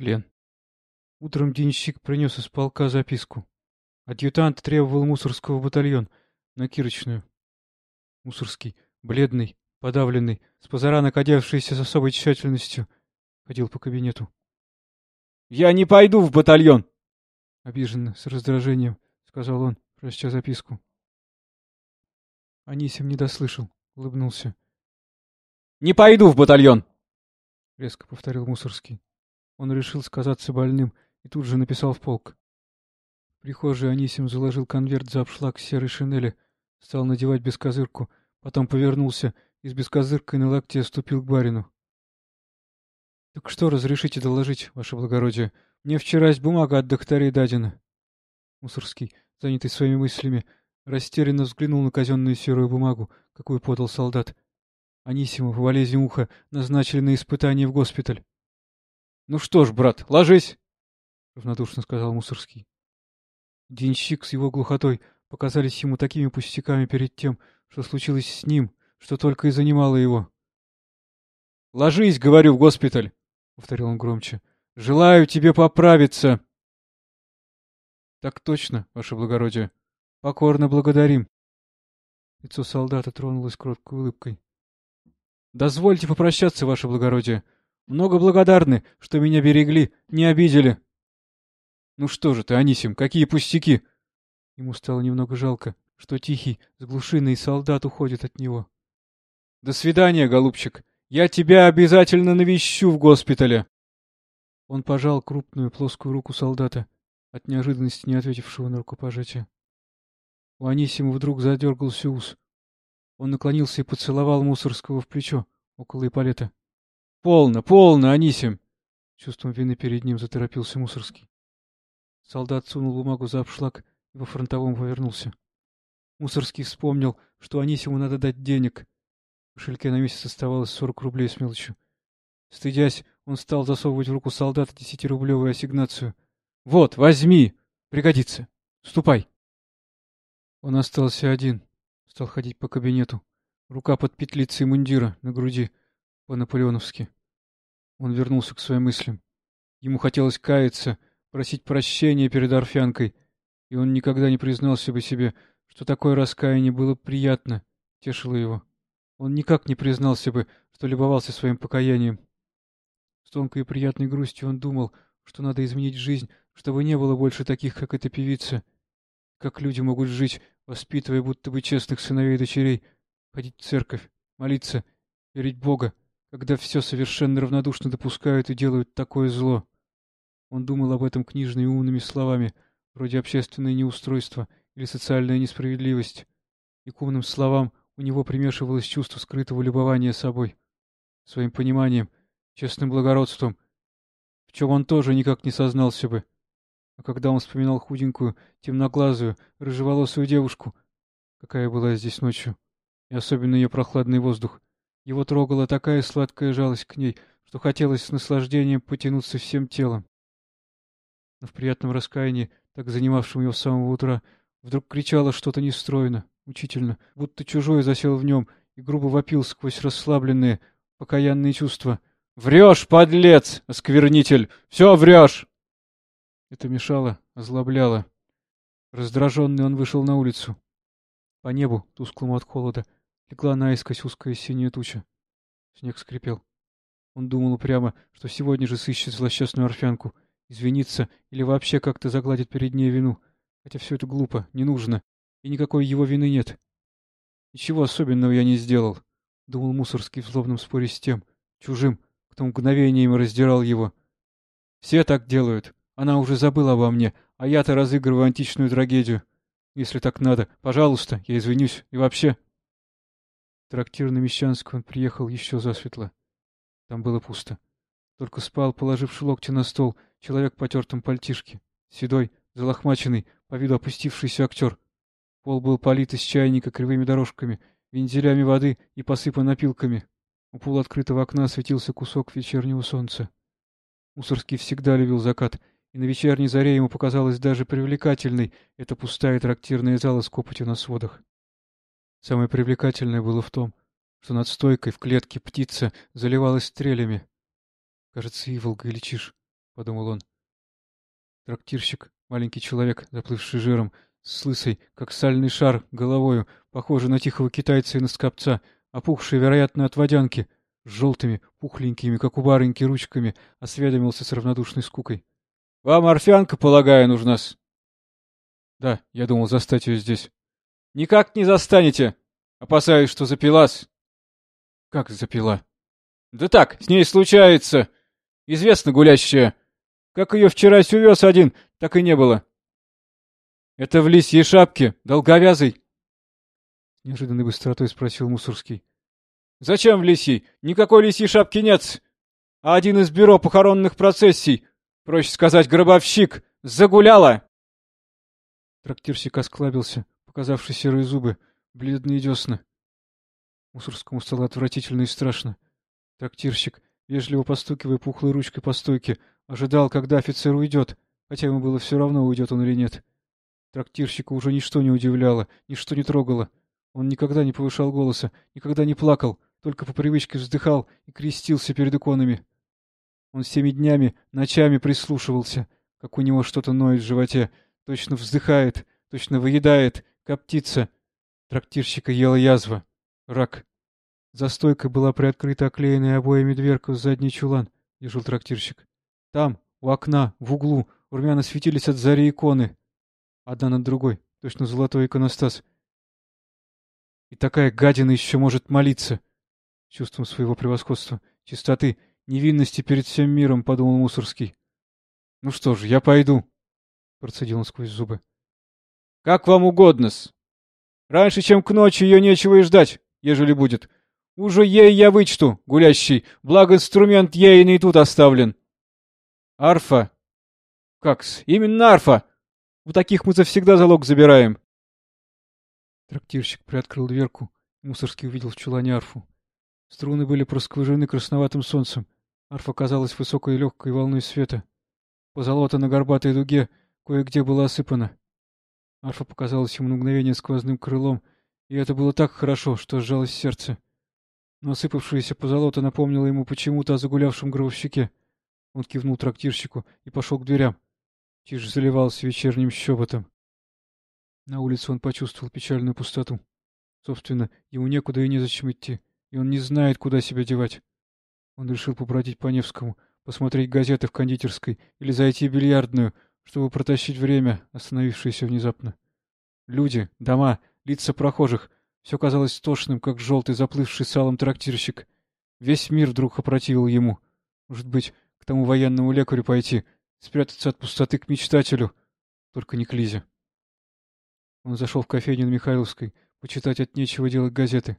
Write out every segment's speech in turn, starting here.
Плен. Утром денщик принес из полка записку. Адъютант требовал мусорского батальон на Кирочную. Мусорский, бледный, подавленный, с позаранок одевшийся с особой тщательностью, ходил по кабинету. — Я не пойду в батальон! — обиженно, с раздражением, сказал он, прочтя записку. Анисим не дослышал, улыбнулся. — Не пойду в батальон! — резко повторил Мусорский. Он решил сказаться больным и тут же написал в полк. В прихожей Анисим заложил конверт за обшлаг серой шинели, стал надевать бескозырку, потом повернулся и с бескозыркой на локте ступил к барину. — Так что разрешите доложить, ваше благородие? Мне вчера бумага от докторей дадена. Мусорский, занятый своими мыслями, растерянно взглянул на казенную серую бумагу, какую подал солдат. Анисиму по болезни уха назначили на испытание в госпиталь. — Ну что ж, брат, ложись! — равнодушно сказал Мусорский. Денщик с его глухотой показались ему такими пустяками перед тем, что случилось с ним, что только и занимало его. — Ложись, говорю, в госпиталь! — повторил он громче. — Желаю тебе поправиться! — Так точно, ваше благородие. Покорно благодарим. Лицо солдата тронулось кроткой улыбкой. — Дозвольте попрощаться, ваше благородие. Много благодарны, что меня берегли, не обидели. — Ну что же ты, Анисим, какие пустяки! Ему стало немного жалко, что тихий, сглушенный солдат уходит от него. — До свидания, голубчик. Я тебя обязательно навещу в госпитале. Он пожал крупную плоскую руку солдата, от неожиданности не ответившего на рукопожатие. У Анисима вдруг задергался ус. Он наклонился и поцеловал Мусорского в плечо, около эполета. — Полно, полно, Анисим! Чувством вины перед ним заторопился Мусорский. Солдат сунул бумагу за обшлаг и по фронтовому повернулся. Мусорский вспомнил, что Анисиму надо дать денег. В кошельке на месяц оставалось сорок рублей с мелочью. Стыдясь, он стал засовывать в руку солдата десятирублевую ассигнацию. — Вот, возьми! Пригодится. Ступай. Он остался один. Стал ходить по кабинету. Рука под петлицей мундира на груди. По-наполеоновски. Он вернулся к своим мыслям. Ему хотелось каяться, просить прощения перед Орфянкой, и он никогда не признался бы себе, что такое раскаяние было приятно, тешило его. Он никак не признался бы, что любовался своим покаянием. С тонкой и приятной грустью он думал, что надо изменить жизнь, чтобы не было больше таких, как эта певица. Как люди могут жить, воспитывая будто бы честных сыновей и дочерей, ходить в церковь, молиться, верить Бога, когда все совершенно равнодушно допускают и делают такое зло. Он думал об этом книжными умными словами, вроде общественное неустройство или социальная несправедливость. И к умным словам у него примешивалось чувство скрытого любования собой, своим пониманием, честным благородством, в чем он тоже никак не сознался бы. А когда он вспоминал худенькую, темноглазую, рыжеволосую девушку, какая была здесь ночью, и особенно ее прохладный воздух, его трогала такая сладкая жалость к ней, что хотелось с наслаждением потянуться всем телом. Но в приятном раскаянии, так занимавшем его с самого утра, вдруг кричало что-то нестройно, учительно, будто чужое засел в нем и грубо вопил сквозь расслабленные, покаянные чувства. «Врешь, подлец, осквернитель! Все врешь!» Это мешало, озлобляло. Раздраженный он вышел на улицу. По небу, тусклому от холода, легла наискось узкая синяя туча. Снег скрипел. Он думал упрямо, что сегодня же сыщет злосчастную орфянку, извинится или вообще как-то загладит перед ней вину. Хотя все это глупо, не нужно, и никакой его вины нет. Ничего особенного я не сделал, — думал Мусорский в злобном споре с тем, чужим, кто мгновением раздирал его. Все так делают. Она уже забыла обо мне, а я-то разыгрываю античную трагедию. Если так надо, пожалуйста, я извинюсь. И вообще... трактир на Мещанском он приехал еще засветло. Там было пусто. Только спал, положивший локти на стол, человек в потертом пальтишке. Седой, залохмаченный, по виду опустившийся актер. Пол был полит из чайника кривыми дорожками, вензелями воды и посыпан опилками. У полуоткрытого окна светился кусок вечернего солнца. Мусорский всегда любил закат, и на вечерней заре ему показалась даже привлекательной эта пустая трактирная зала с копотью на сводах. Самое привлекательное было в том, что над стойкой в клетке птица заливалась стрелями. Кажется, Иволга или Чиж, — подумал он. Трактирщик, маленький человек, заплывший жиром, с лысой, как сальный шар, головою, похожий на тихого китайца и на скопца, опухший, вероятно, от водянки, с желтыми, пухленькими, как у барыньки, ручками, осведомился с равнодушной скукой. — Вам орфянка, полагаю, нужна-с? — Да, я думал застать ее здесь. — Никак не застанете. Опасаюсь, что запилась. — Как запила? — Да так, с ней случается. Известно гулящая. Как ее вчера увез один, так и не было. — Это в лисьей шапке, долговязый? — неожиданной быстротой спросил Мусорский. — Зачем в лисьей? Никакой лисьей шапки нет. А один из бюро похоронных процессий, проще сказать, гробовщик, загуляла. Трактирщик осклабился, показавший серые зубы, бледные десна. Мусорскому стало отвратительно и страшно. Трактирщик, вежливо постукивая пухлой ручкой по стойке, ожидал, когда офицер уйдет, хотя ему было все равно, уйдет он или нет. Трактирщика уже ничто не удивляло, ничто не трогало. Он никогда не повышал голоса, никогда не плакал, только по привычке вздыхал и крестился перед иконами. Он всеми днями, ночами прислушивался, как у него что-то ноет в животе, точно вздыхает, точно выедает, коптится. Трактирщика ела язва, рак. За стойкой была приоткрыта оклеенная обоями дверка в задний чулан, где жил трактирщик. Там, у окна, в углу, румяно светились от зари иконы. Одна над другой, точно золотой иконостас. И такая гадина еще может молиться. Чувством своего превосходства, чистоты, невинности перед всем миром, подумал Мусорский. Ну что ж, я пойду, процедил он сквозь зубы. Как вам угодно-с. Раньше, чем к ночи, ее нечего и ждать, ежели будет. Уже ей я вычту, гулящий, благо инструмент ейный тут оставлен. Арфа. Как-с, именно арфа. У таких мы завсегда залог забираем. Трактирщик приоткрыл дверку. Мусорский увидел в чулане арфу. Струны были проскважены красноватым солнцем. Арфа казалась высокой и легкой волной света. Позолота на горбатой дуге кое-где была осыпана. Арфа показалась ему на мгновение сквозным крылом, и это было так хорошо, что сжалось сердце. Но осыпавшаяся позолота напомнила ему почему-то о загулявшем гробовщике. Он кивнул трактирщику и пошел к дверям. Тишь заливался вечерним щеботом. На улице он почувствовал печальную пустоту. Собственно, ему некуда и незачем идти, и он не знает, куда себя девать. Он решил побродить по Невскому, посмотреть газеты в кондитерской или зайти в бильярдную, чтобы протащить время, остановившееся внезапно. Люди, дома, лица прохожих — все казалось тошным, как желтый заплывший салом трактирщик. Весь мир вдруг опротивил ему. Может быть, к тому военному лекарю пойти, спрятаться от пустоты к мечтателю, только не к Лизе. Он зашел в кофейню на Михайловской, почитать от нечего делать газеты.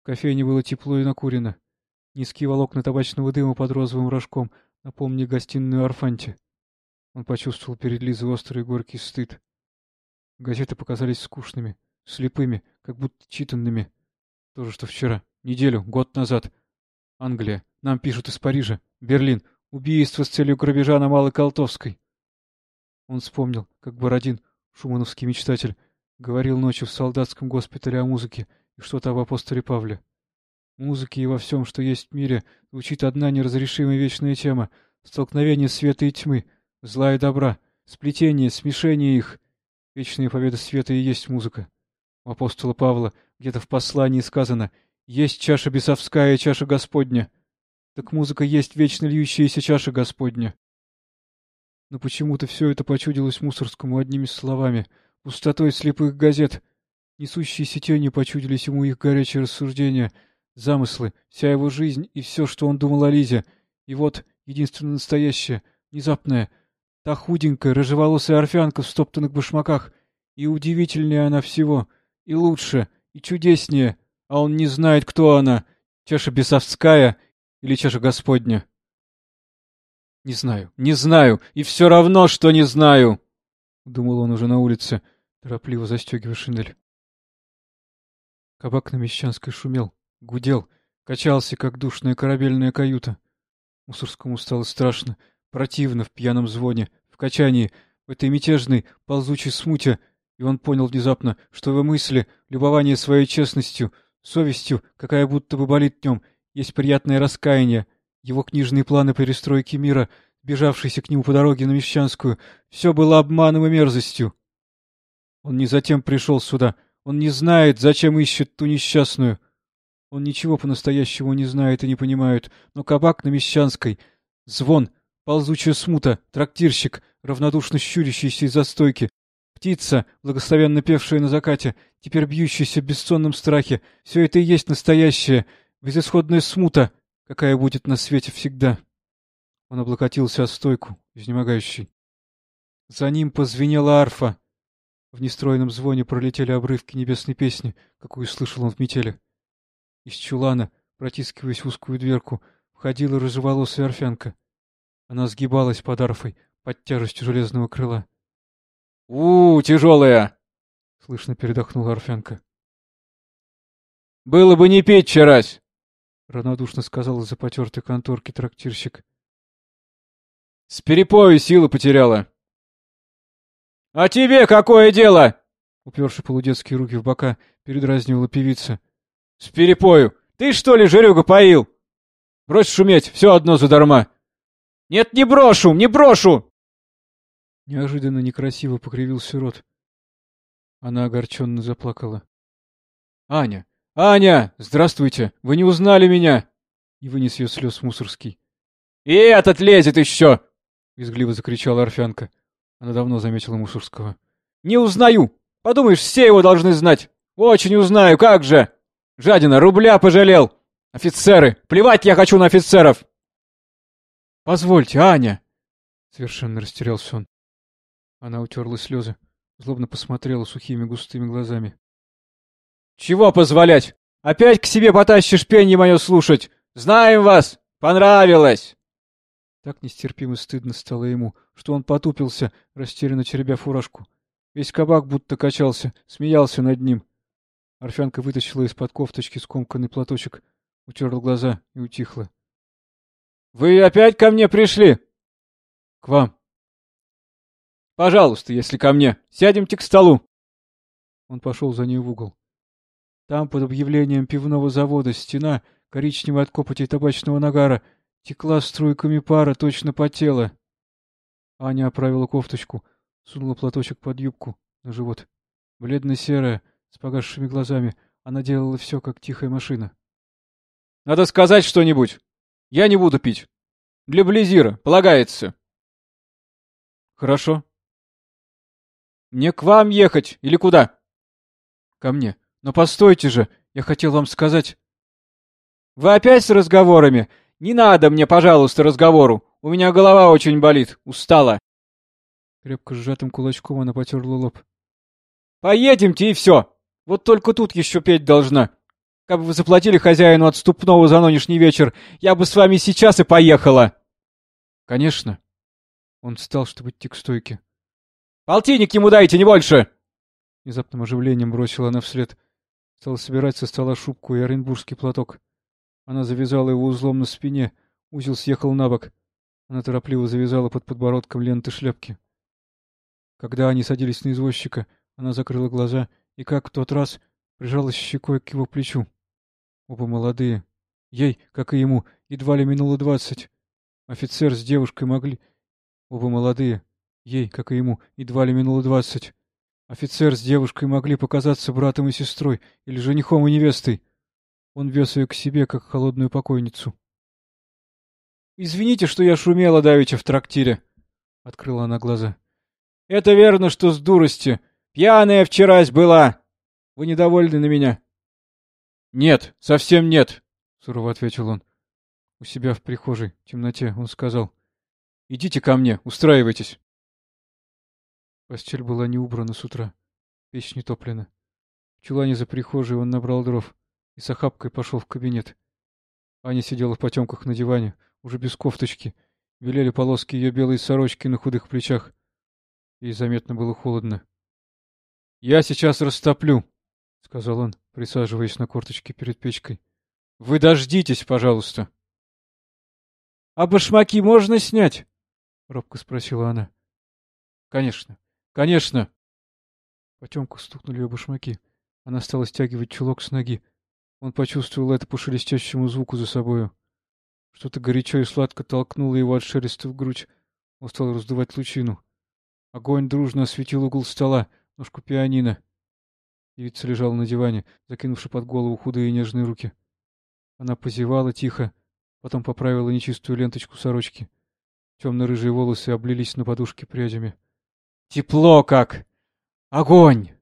В кофейне было тепло и накурено. Низкие волокна табачного дыма под розовым рожком напомнили гостиную Арфанте. Он почувствовал перед Лизой острый и горький стыд. Газеты показались скучными, слепыми, как будто читанными. То же, что вчера, неделю, год назад. Англия. Нам пишут из Парижа. Берлин. Убийство с целью грабежа на Малой Колтовской. Он вспомнил, как Бородин Шумановский мечтатель, говорил ночью в солдатском госпитале о музыке и что-то об апостоле Павле. Музыке и во всем, что есть в мире, звучит одна неразрешимая вечная тема — столкновение света и тьмы, зла и добра, сплетение, смешение их. Вечная победа света и есть музыка. У апостола Павла где-то в послании сказано «Есть чаша бесовская чаша Господня». Так музыка есть вечно льющаяся чаша Господня. Но почему-то все это почудилось Мусорскому одними словами, пустотой слепых газет. Несущиеся тени почудились ему их горячие рассуждения, замыслы, вся его жизнь и все, что он думал о Лизе. И вот единственное настоящее, внезапное, та худенькая, рыжеволосая орфянка в стоптанных башмаках. И удивительнее она всего, и лучше, и чудеснее, а он не знает, кто она, чаша бесовская или чаша Господня. Не знаю, не знаю, и все равно, что не знаю, — думал он уже на улице, торопливо застегивая шинель. Кабак на Мещанской шумел, гудел, качался, как душная корабельная каюта. Мусорскому стало страшно, противно в пьяном звоне, в качании, в этой мятежной, ползучей смуте, и он понял внезапно, что в мысли, любование своей честностью, совестью, какая будто бы болит в нем, есть приятное раскаяние — его книжные планы перестройки мира бежавшийся к нему по дороге на Мещанскую, все было обманом и мерзостью. Он не затем пришел сюда, он не знает, зачем ищет ту несчастную. Он ничего по-настоящему не знает и не понимает, но кабак на Мещанской, звон, ползучая смута, трактирщик, равнодушно щурящийся из-за стойки, птица, благословенно певшая на закате, теперь бьющаяся в бессонном страхе, все это и есть настоящее, безысходная смута, какая будет на свете всегда. Он облокотился о стойку, изнемогающий. За ним позвенела арфа. В нестроенном звоне пролетели обрывки небесной песни, какую слышал он в метели. Из чулана, протискиваясь в узкую дверку, входила рыжеволосая орфянка. Она сгибалась под арфой, под тяжестью железного крыла. — У, тяжелая! — слышно передохнула орфянка. — Было бы не петь вчерась! — равнодушно сказал из-за потертой конторки трактирщик. — С перепою силы потеряла. — А тебе какое дело? — уперши полудетские руки в бока, передразнивала певица. С перепою. Ты что ли, Жерюга, поил? Брось шуметь, все одно задарма. Нет, не брошу, не брошу! Неожиданно некрасиво покривился рот. Она огорченно заплакала. Аня! Аня! Здравствуйте! Вы не узнали меня! И вынес ее слез Мусорский. И этот лезет еще! Визгливо закричала Орфянка. Она давно заметила Мусорского. Не узнаю! Подумаешь, все его должны знать! Очень узнаю, как же! Жадина, рубля пожалел! Офицеры! Плевать я хочу на офицеров!» «Позвольте, Аня!» Совершенно растерялся он. Она утерла слезы, злобно посмотрела сухими густыми глазами. «Чего позволять? Опять к себе потащишь пенье мое слушать! Знаем вас! Понравилось!» Так нестерпимо стыдно стало ему, что он потупился, растерянно теребя фуражку. Весь кабак будто качался, смеялся над ним. Орфянка вытащила из-под кофточки скомканный платочек, утерла глаза и утихла. — Вы опять ко мне пришли? — К вам. — Пожалуйста, если ко мне. Сядемте к столу. Он пошел за ней в угол. Там, под объявлением пивного завода, стена, коричневая от копоти табачного нагара, текла струйками пара, точно потела. Аня оправила кофточку, сунула платочек под юбку на живот. Бледно-серая, с погасшими глазами она делала все, как тихая машина. — Надо сказать что-нибудь. Я не буду пить. Для Близира, полагается. — Хорошо. — Мне к вам ехать или куда? — Ко мне. Но постойте же, я хотел вам сказать... — Вы опять с разговорами? Не надо мне, пожалуйста, разговору. У меня голова очень болит, устала. Крепко сжатым кулачком она потерла лоб. — Поедемте и все. Вот только тут еще петь должна. Как бы вы заплатили хозяину отступного за нынешний вечер, я бы с вами сейчас и поехала. Конечно. Он встал, чтобы идти к стойке. Полтинник ему дайте, не больше! Внезапным оживлением бросила она вслед. Стала собирать со стола шубку и оренбургский платок. Она завязала его узлом на спине, узел съехал на бок. Она торопливо завязала под подбородком ленты шляпки. Когда они садились на извозчика, она закрыла глаза и, как в тот раз, прижалась щекой к его плечу. Оба молодые. Ей, как и ему, едва ли минуло двадцать. Офицер с девушкой могли... Оба молодые. Ей, как и ему, едва ли минуло двадцать. Офицер с девушкой могли показаться братом и сестрой, или женихом и невестой. Он вез ее к себе, как холодную покойницу. «Извините, что я шумела давеча в трактире», — открыла она глаза. «Это верно, что с дурости. Пьяная вчерась была. Вы недовольны на меня? — Нет, совсем нет, — сурово ответил он. У себя в прихожей, в темноте, он сказал. — Идите ко мне, устраивайтесь. Постель была не убрана с утра, печь не топлена. В чулане за прихожей он набрал дров и с охапкой пошел в кабинет. Аня сидела в потемках на диване, уже без кофточки. Велели полоски ее белой сорочки на худых плечах. Ей заметно было холодно. — Я сейчас растоплю, — сказал он, присаживаясь на корточке перед печкой. — Вы дождитесь, пожалуйста. — А башмаки можно снять? — робко спросила она. — Конечно, конечно. Потемку стукнули ее башмаки. Она стала стягивать чулок с ноги. Он почувствовал это по шелестящему звуку за собою. Что-то горячо и сладко толкнуло его от шелеста в грудь. Он стал раздувать лучину. Огонь дружно осветил угол стола, ножку пианино. Девица лежала на диване, закинувши под голову худые и нежные руки. Она позевала тихо, потом поправила нечистую ленточку сорочки. Темно-рыжие волосы облились на подушке прядями. «Тепло как! Огонь!»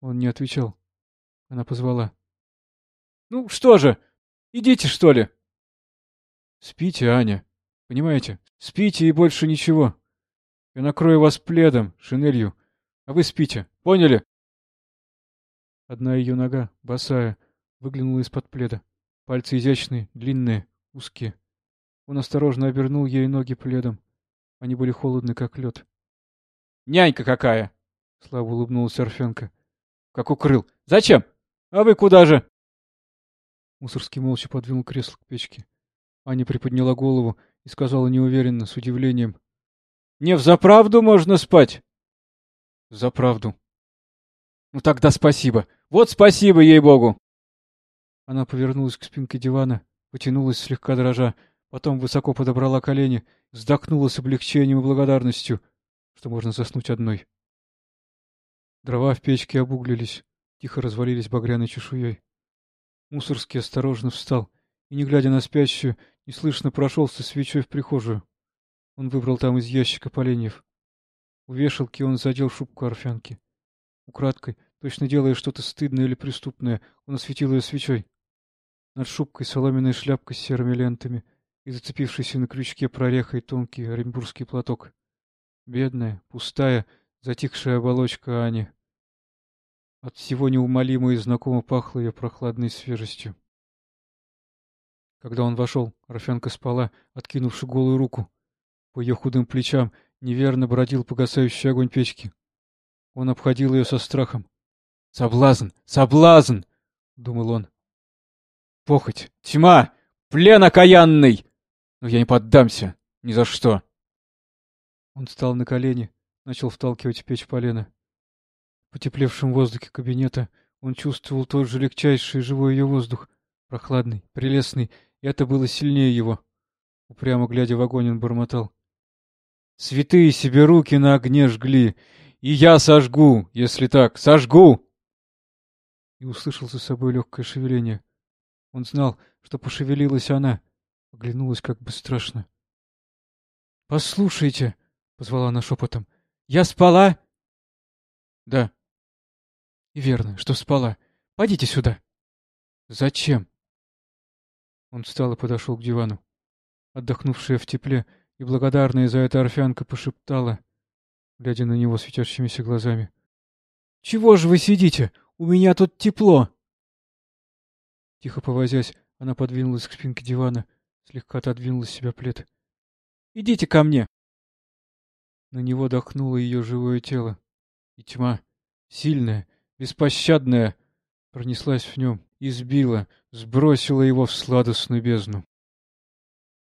Он не отвечал. Она позвала. «Ну что же, идите, что ли?» «Спите, Аня. Понимаете? Спите и больше ничего. Я накрою вас пледом, шинелью, а вы спите. Поняли?» Одна ее нога, босая, выглянула из-под пледа. Пальцы изящные, длинные, узкие. Он осторожно обернул ей ноги пледом. Они были холодны, как лед. «Нянька какая!» — слабо улыбнулась Орфенка. «Как укрыл! Зачем? А вы куда же?» Мусорский молча подвинул кресло к печке. Аня приподняла голову и сказала неуверенно, с удивлением. «Не взаправду можно спать?» «Взаправду». «Ну тогда спасибо. Вот спасибо, ей-богу!» Она повернулась к спинке дивана, потянулась слегка дрожа, потом высоко подобрала колени, вздохнула с облегчением и благодарностью, что можно заснуть одной. Дрова в печке обуглились, тихо развалились багряной чешуей. Мусорский осторожно встал и, не глядя на спящую, неслышно прошелся свечой в прихожую. Он выбрал там из ящика поленьев. У вешалки он задел шубку орфянки. Украдкой, точно делая что-то стыдное или преступное, он осветил ее свечой. Над шубкой соломенная шляпка с серыми лентами и зацепившийся на крючке прорехой тонкий оренбургский платок. Бедная, пустая, затихшая оболочка Ани. От всего неумолимо и знакомо пахло ее прохладной свежестью. Когда он вошел, Рафенка спала, откинувши голую руку. По ее худым плечам неверно бродил погасающий огонь печки. Он обходил ее со страхом. «Соблазн! Соблазн!» — думал он. «Похоть! Тьма! Плен окаянный! Но я не поддамся! Ни за что!» Он встал на колени, начал вталкивать в печь полено. В потеплевшем воздухе кабинета он чувствовал тот же легчайший живой ее воздух, прохладный, прелестный, и это было сильнее его. Упрямо глядя в огонь, он бормотал. «Святые себе руки на огне жгли, и я сожгу, если так, сожгу!» И услышал за собой легкое шевеление. Он знал, что пошевелилась она, оглянулась как бы страшно. «Послушайте!» — позвала она шепотом. «Я спала?» «Да». «И верно, что спала. Пойдите сюда». «Зачем?» Он встал и подошел к дивану. Отдохнувшая в тепле и благодарная за это орфянка пошептала, глядя на него светящимися глазами. — Чего же вы сидите? У меня тут тепло! Тихо повозясь, она подвинулась к спинке дивана, слегка отодвинула с себя плед. — Идите ко мне! На него дохнуло ее живое тело, и тьма, сильная, беспощадная, пронеслась в нем, избила, сбросила его в сладостную бездну.